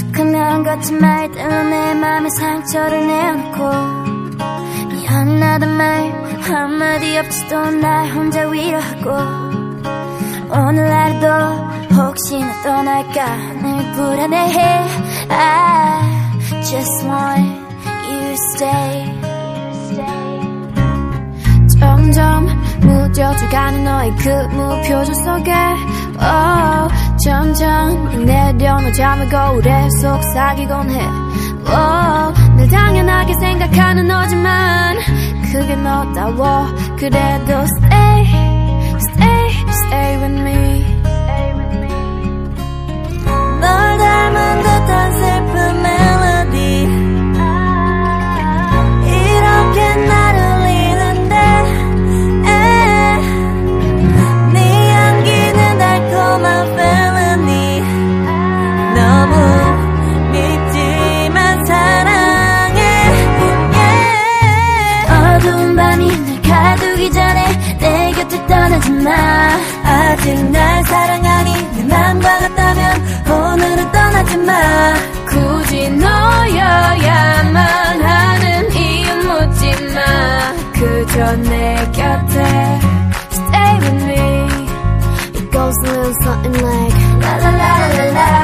툭하면 거친 말 때문에 맘에 상처를 내놓고 미안하단 말 한마디 없이도 날 혼자 위로하고 오늘 하루도 혹시나 떠날까 늘 불안해해 I just want you to stay 무뎌져가는 너의 그 무표정 속에. Oh, 점점 내려놓자면 거울에 속삭이곤 해. Oh, 늘 당연하게 생각하는 너지만 그게 너다워. 그래도 stay stay 곁을 떠나지 마 아직 날 사랑하니 내 맘과 같다면 오늘은 떠나지 마 굳이 너여야만 하는 이유 묻지 마 그저 내 곁에 Stay with me It goes a little something like La la la la la la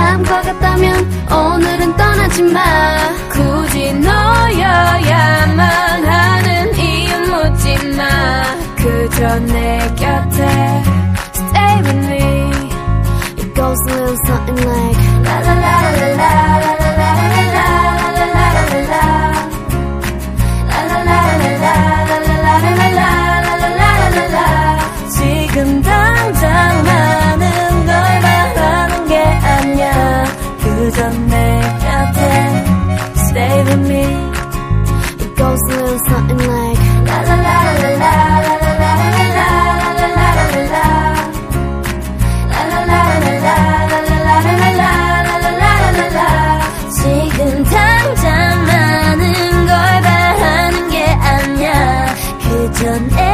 마음과 같다면 오늘은 떠나지 마 굳이 너여야만 하는 이유 묻지 마 그저 내 곁에 Stay with me It goes a little something like la la la la la turn